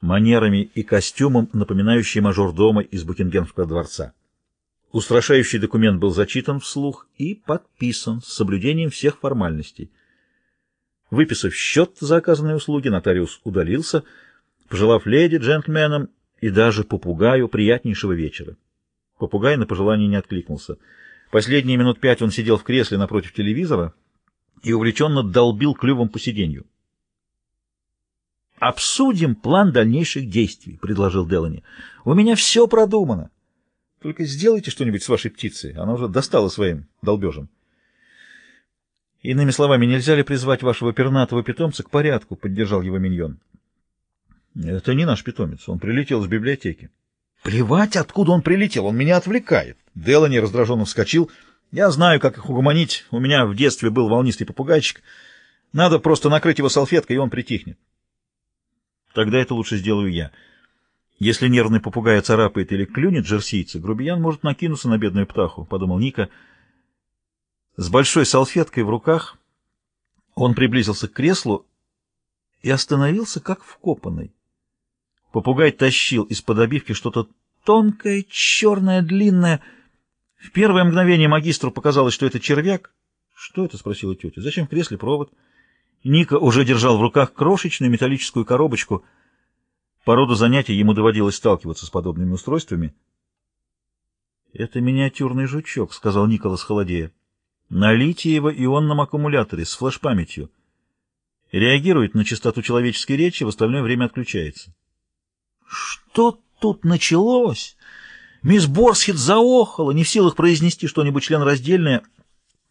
манерами и костюмом, напоминающий мажордома из Букингемского дворца. Устрашающий документ был зачитан вслух и подписан с соблюдением всех формальностей. Выписав счет за оказанные услуги, нотариус удалился, пожелав леди, джентльменам и даже попугаю приятнейшего вечера. Попугай на пожелание не откликнулся. Последние минут пять он сидел в кресле напротив телевизора и увлеченно долбил клювом по сиденью. «Обсудим план дальнейших действий», — предложил Делани. «У меня все продумано. Только сделайте что-нибудь с вашей птицей. Она уже достала своим долбежем». «Иными словами, нельзя ли призвать вашего пернатого питомца к порядку?» — поддержал его миньон. «Это не наш питомец. Он прилетел из библиотеки». «Плевать, откуда он прилетел. Он меня отвлекает». Делани раздраженно вскочил. «Я знаю, как их угомонить. У меня в детстве был волнистый попугайчик. Надо просто накрыть его салфеткой, и он притихнет». Тогда это лучше сделаю я. Если нервный попугай царапает или клюнет жерсийца, грубиян может накинуться на бедную птаху, — подумал Ника. С большой салфеткой в руках он приблизился к креслу и остановился, как вкопанный. Попугай тащил из-под обивки что-то тонкое, черное, длинное. В первое мгновение магистру показалось, что это червяк. — Что это? — спросила тетя. — Зачем в кресле провод? — Ника уже держал в руках крошечную металлическую коробочку. По роду занятий ему доводилось сталкиваться с подобными устройствами. «Это миниатюрный жучок», — сказал Николас холодея. «На литиево-ионном аккумуляторе с флеш-памятью. Реагирует на частоту человеческой речи, в остальное время отключается». «Что тут началось?» Мисс Борсхит заохала, не в силах произнести что-нибудь членораздельное —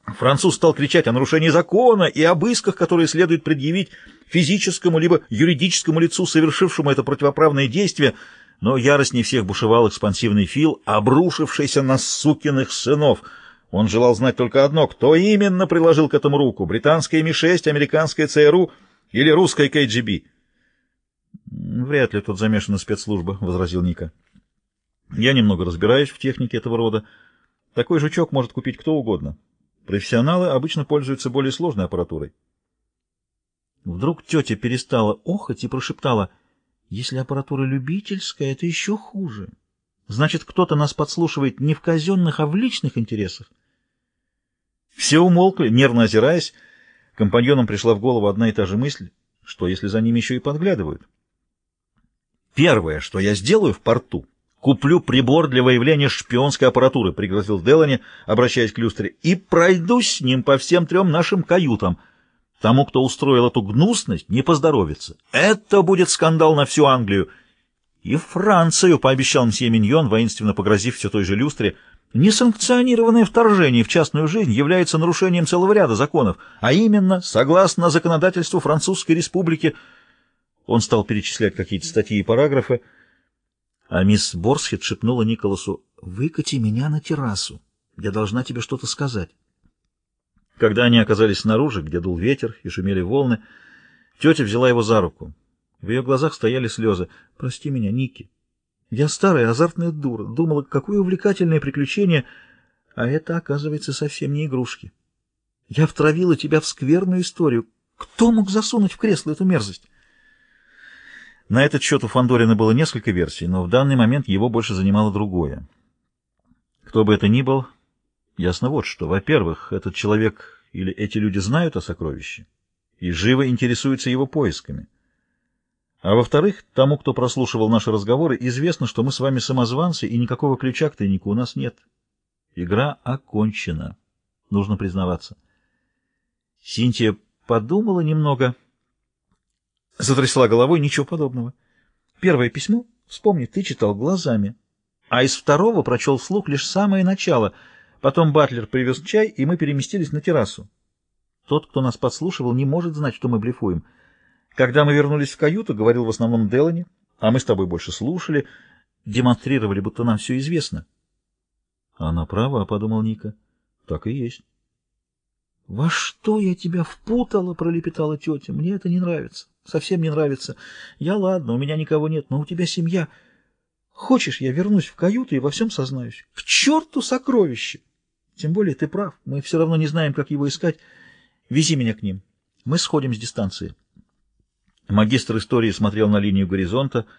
Француз стал кричать о нарушении закона и об исках, которые следует предъявить физическому либо юридическому лицу, совершившему это противоправное действие, но яростнее всех бушевал экспансивный Фил, обрушившийся на сукиных сынов. Он желал знать только одно, кто именно приложил к этому руку, британская Ми-6, американская ЦРУ или русская КГБ. «Вряд ли тут замешана спецслужба», — возразил Ника. «Я немного разбираюсь в технике этого рода. Такой жучок может купить кто угодно». Профессионалы обычно пользуются более сложной аппаратурой. Вдруг тетя перестала охать и прошептала, «Если аппаратура любительская, это еще хуже. Значит, кто-то нас подслушивает не в казенных, а в личных интересах». Все умолкли, нервно озираясь. Компаньонам пришла в голову одна и та же мысль, что если за ними еще и подглядывают. «Первое, что я сделаю в порту, Куплю прибор для выявления шпионской аппаратуры, — пригрозил Делани, обращаясь к люстре, — и пройдусь с ним по всем трем нашим каютам. Тому, кто устроил эту гнусность, не поздоровится. Это будет скандал на всю Англию. И Францию, — пообещал мсье Миньон, воинственно погрозив все той же люстре, — несанкционированное вторжение в частную жизнь является нарушением целого ряда законов, а именно, согласно законодательству Французской Республики, он стал перечислять какие-то статьи и параграфы, — а мисс Борсхед шепнула Николасу, «Выкати меня на террасу. Я должна тебе что-то сказать». Когда они оказались снаружи, где дул ветер и шумели волны, тетя взяла его за руку. В ее глазах стояли слезы. «Прости меня, Ники. Я старая азартная дура. Думала, какое увлекательное приключение, а это, оказывается, совсем не игрушки. Я втравила тебя в скверную историю. Кто мог засунуть в кресло эту мерзость?» На этот счет у Фандорина было несколько версий, но в данный момент его больше занимало другое. Кто бы это ни был, ясно вот что. Во-первых, этот человек или эти люди знают о сокровище и живо интересуются его поисками. А во-вторых, тому, кто прослушивал наши разговоры, известно, что мы с вами самозванцы, и никакого ключа к тайнику у нас нет. Игра окончена, нужно признаваться. Синтия подумала немного Затрясла головой, ничего подобного. Первое письмо, вспомни, ты читал глазами, а из второго прочел вслух лишь самое начало. Потом Батлер привез чай, и мы переместились на террасу. Тот, кто нас подслушивал, не может знать, что мы блефуем. Когда мы вернулись в каюту, говорил в основном Делани, а мы с тобой больше слушали, демонстрировали, будто нам все известно. — Она права, — подумал Ника. — Так и есть. — Во что я тебя впутала? — пролепетала тетя. — Мне это не нравится совсем не нравится. Я ладно, у меня никого нет, но у тебя семья. Хочешь, я вернусь в каюту и во всем сознаюсь? К черту сокровище! Тем более ты прав, мы все равно не знаем, как его искать. Вези меня к ним. Мы сходим с дистанции. Магистр истории смотрел на линию горизонта —